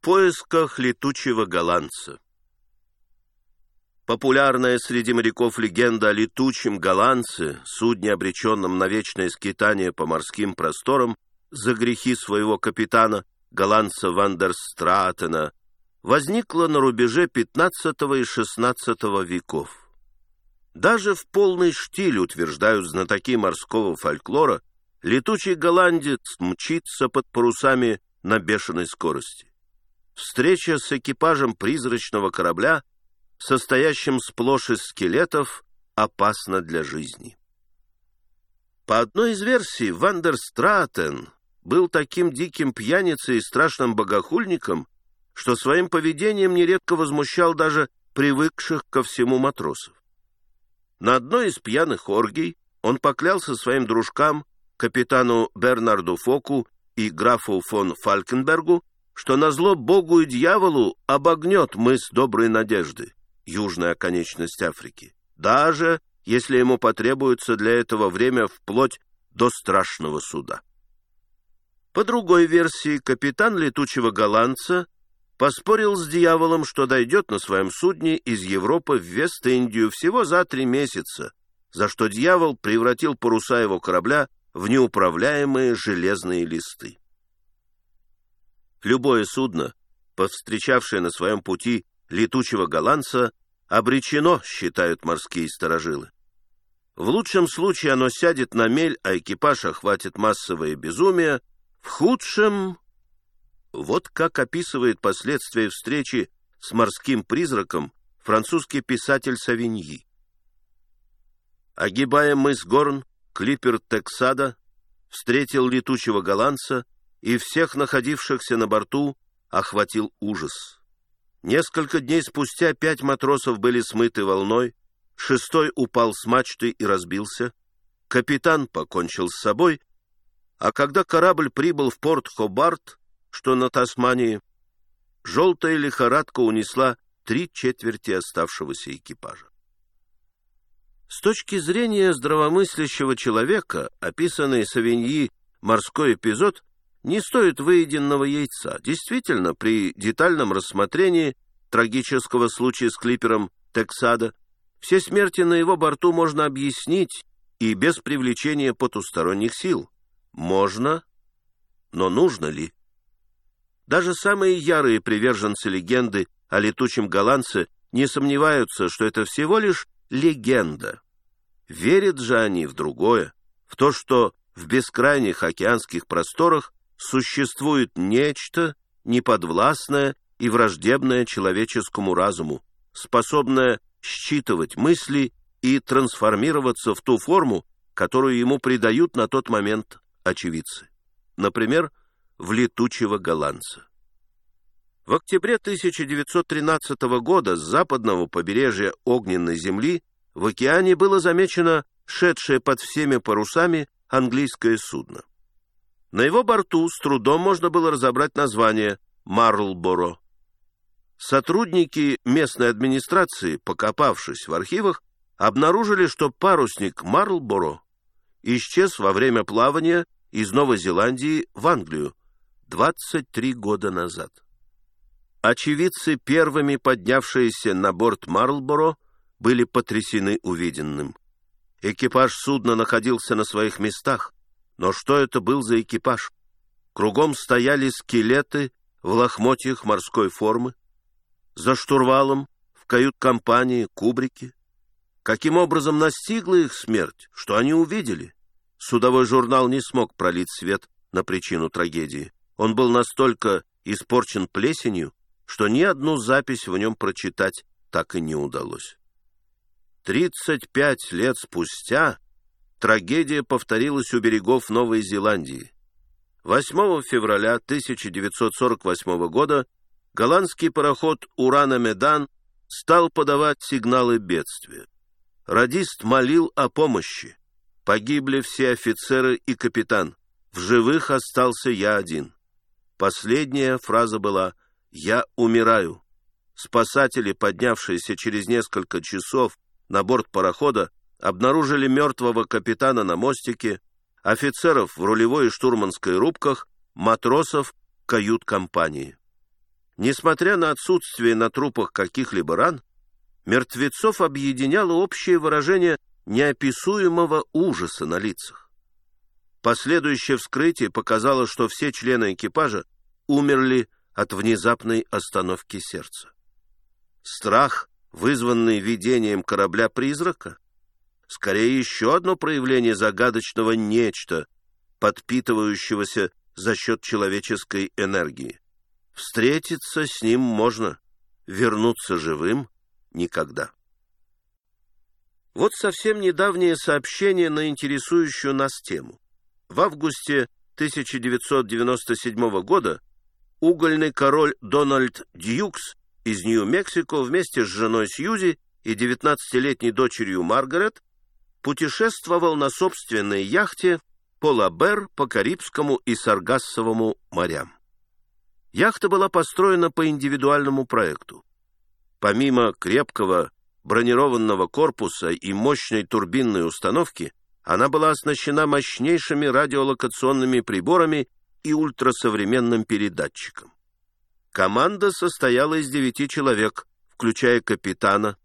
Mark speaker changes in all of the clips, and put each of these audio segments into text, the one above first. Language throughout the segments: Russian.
Speaker 1: В поисках летучего голландца. Популярная среди моряков легенда о летучем голландце, судне, обреченном на вечное скитание по морским просторам за грехи своего капитана, голландца Вандерстратена, возникла на рубеже XV и XVI веков. Даже в полный штиль, утверждают знатоки морского фольклора, летучий голландец мчится под парусами на бешеной скорости. Встреча с экипажем призрачного корабля, состоящим сплошь из скелетов, опасна для жизни. По одной из версий, Вандерстратен был таким диким пьяницей и страшным богохульником, что своим поведением нередко возмущал даже привыкших ко всему матросов. На одной из пьяных оргий он поклялся своим дружкам, капитану Бернарду Фоку и графу фон Фалькенбергу, что назло Богу и дьяволу обогнет мыс Доброй Надежды, южная оконечность Африки, даже если ему потребуется для этого время вплоть до страшного суда. По другой версии, капитан летучего голландца поспорил с дьяволом, что дойдет на своем судне из Европы в Вест-Индию всего за три месяца, за что дьявол превратил паруса его корабля в неуправляемые железные листы. Любое судно, повстречавшее на своем пути летучего голландца, обречено, считают морские сторожилы. В лучшем случае оно сядет на мель, а экипаж охватит массовое безумие, в худшем... Вот как описывает последствия встречи с морским призраком французский писатель Савиньи. Огибая мыс Горн, клипер Тексада встретил летучего голландца, и всех находившихся на борту охватил ужас. Несколько дней спустя пять матросов были смыты волной, шестой упал с мачты и разбился, капитан покончил с собой, а когда корабль прибыл в порт Хобарт, что на Тасмании, желтая лихорадка унесла три четверти оставшегося экипажа. С точки зрения здравомыслящего человека, описанный Савиньи морской эпизод не стоит выеденного яйца. Действительно, при детальном рассмотрении трагического случая с клипером Тексада все смерти на его борту можно объяснить и без привлечения потусторонних сил. Можно, но нужно ли? Даже самые ярые приверженцы легенды о летучем голландце не сомневаются, что это всего лишь легенда. Верят же они в другое, в то, что в бескрайних океанских просторах существует нечто неподвластное и враждебное человеческому разуму, способное считывать мысли и трансформироваться в ту форму, которую ему придают на тот момент очевидцы. Например, в летучего голландца. В октябре 1913 года с западного побережья Огненной земли в океане было замечено шедшее под всеми парусами английское судно. На его борту с трудом можно было разобрать название «Марлборо». Сотрудники местной администрации, покопавшись в архивах, обнаружили, что парусник «Марлборо» исчез во время плавания из Новой Зеландии в Англию 23 года назад. Очевидцы, первыми поднявшиеся на борт «Марлборо», были потрясены увиденным. Экипаж судна находился на своих местах, но что это был за экипаж? Кругом стояли скелеты в лохмотьях морской формы. За штурвалом, в кают-компании, кубрики. Каким образом настигла их смерть? Что они увидели? Судовой журнал не смог пролить свет на причину трагедии. Он был настолько испорчен плесенью, что ни одну запись в нем прочитать так и не удалось. Тридцать пять лет спустя трагедия повторилась у берегов Новой Зеландии. 8 февраля 1948 года голландский пароход «Урана Медан» стал подавать сигналы бедствия. Радист молил о помощи. Погибли все офицеры и капитан. В живых остался я один. Последняя фраза была «Я умираю». Спасатели, поднявшиеся через несколько часов на борт парохода, обнаружили мертвого капитана на мостике, офицеров в рулевой и штурманской рубках, матросов кают-компании. Несмотря на отсутствие на трупах каких-либо ран, мертвецов объединяло общее выражение неописуемого ужаса на лицах. Последующее вскрытие показало, что все члены экипажа умерли от внезапной остановки сердца. Страх, вызванный видением корабля-призрака, скорее еще одно проявление загадочного нечто, подпитывающегося за счет человеческой энергии. Встретиться с ним можно, вернуться живым — никогда. Вот совсем недавнее сообщение на интересующую нас тему. В августе 1997 года угольный король Дональд Дьюкс из Нью-Мексико вместе с женой Сьюзи и 19-летней дочерью Маргарет путешествовал на собственной яхте Полабер по Карибскому и Саргассовому морям. Яхта была построена по индивидуальному проекту. Помимо крепкого бронированного корпуса и мощной турбинной установки, она была оснащена мощнейшими радиолокационными приборами и ультрасовременным передатчиком. Команда состояла из девяти человек, включая капитана.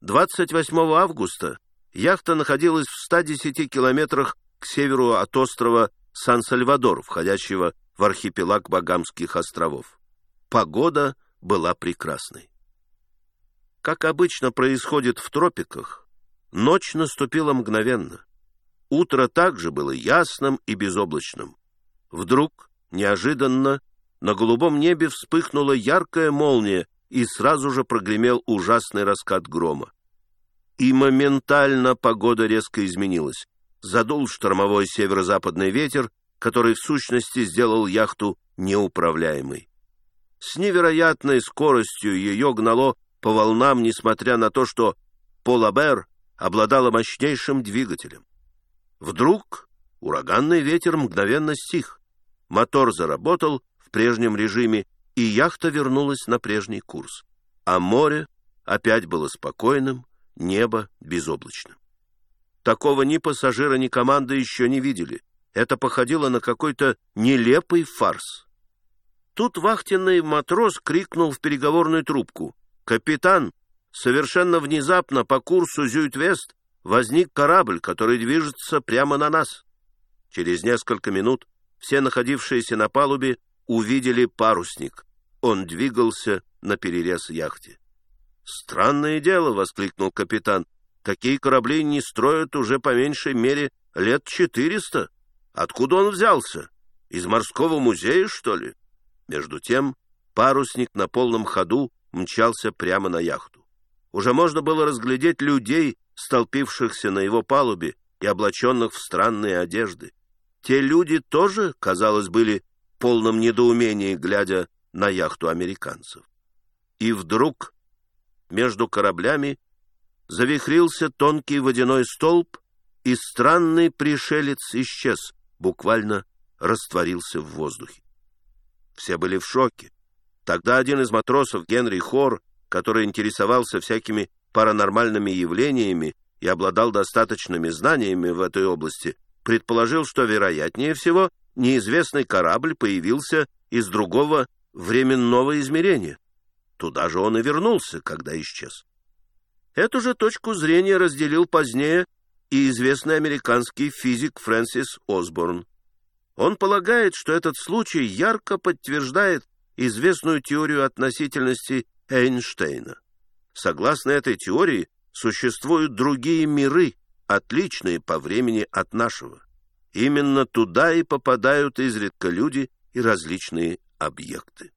Speaker 1: 28 августа яхта находилась в 110 километрах к северу от острова Сан-Сальвадор, входящего в архипелаг Багамских островов. Погода была прекрасной. Как обычно происходит в тропиках, ночь наступила мгновенно. Утро также было ясным и безоблачным. Вдруг, неожиданно, на голубом небе вспыхнула яркая молния, и сразу же прогремел ужасный раскат грома. И моментально погода резко изменилась. Задул штормовой северо-западный ветер, который в сущности сделал яхту неуправляемой. С невероятной скоростью ее гнало по волнам, несмотря на то, что Полабер обладала мощнейшим двигателем. Вдруг ураганный ветер мгновенно стих. Мотор заработал в прежнем режиме, и яхта вернулась на прежний курс. А море опять было спокойным, небо безоблачным. Такого ни пассажира, ни команда еще не видели. Это походило на какой-то нелепый фарс. Тут вахтенный матрос крикнул в переговорную трубку. «Капитан, совершенно внезапно по курсу Зюит-Вест возник корабль, который движется прямо на нас». Через несколько минут все находившиеся на палубе увидели парусник. Он двигался на перерез яхте. «Странное дело!» — воскликнул капитан. «Такие корабли не строят уже по меньшей мере лет четыреста. Откуда он взялся? Из морского музея, что ли?» Между тем парусник на полном ходу мчался прямо на яхту. Уже можно было разглядеть людей, столпившихся на его палубе и облаченных в странные одежды. Те люди тоже, казалось, были в полном недоумении, глядя на яхту американцев. И вдруг между кораблями завихрился тонкий водяной столб, и странный пришелец исчез, буквально растворился в воздухе. Все были в шоке. Тогда один из матросов, Генри Хор, который интересовался всякими паранормальными явлениями и обладал достаточными знаниями в этой области, предположил, что, вероятнее всего, неизвестный корабль появился из другого временного измерения. Туда же он и вернулся, когда исчез. Эту же точку зрения разделил позднее и известный американский физик Фрэнсис Осборн. Он полагает, что этот случай ярко подтверждает известную теорию относительности Эйнштейна. Согласно этой теории, существуют другие миры, отличные по времени от нашего. Именно туда и попадают изредка люди и различные объекты.